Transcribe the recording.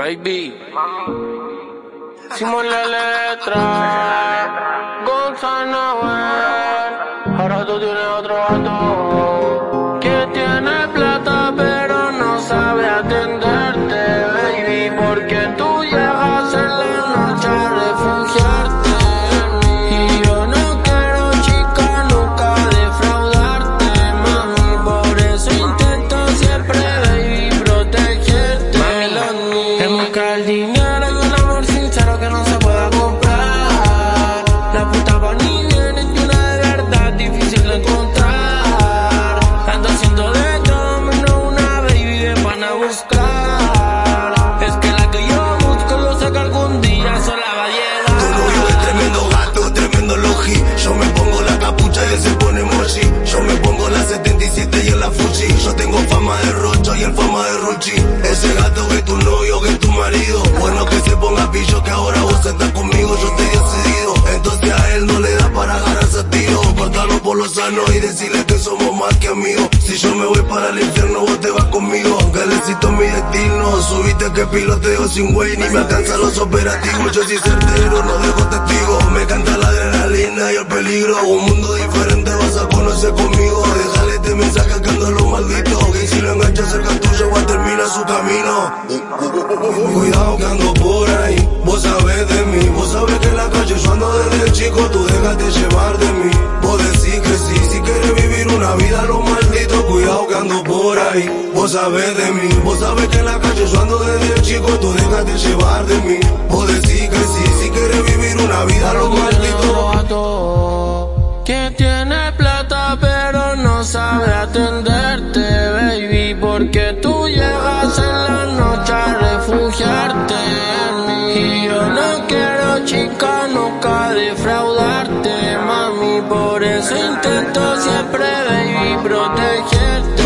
Baby, hicimos la letra, Gonzalo, ahora tú tienes otro gato lo sano y decirle que somos más que amigos. Si yo me voy para el infierno, vos te vas conmigo. Necesito mi destino. Subiste que piloteo sin güey, ni me alcanzan los operativos. Yo soy certero, no dejo testigos. Me canta la adrenalina y el peligro. Un mundo diferente vas a conocer conmigo. Déjale este mensaje que ando a los malditos. Que si lo enganchas cerca tuyo, va a terminar su camino. Cuidado que ando por ahí. Vos sabés de mí, vos sabés que en la calle yo ando desde chico. Tú déjate llevar de mí. Ahí. Vos sabés de mí, vos sabés que en la calle yo ando desde chico. Tú déjate llevar de mí. Vos decís que sí, si quieres vivir una vida lo maldito. que tiene plata pero no sabe atenderte, baby, porque tú llegas en la noche a refugiarte en mí. Y yo no quiero chica nunca defraudarte, mami, por eso intento siempre, baby, protegerte.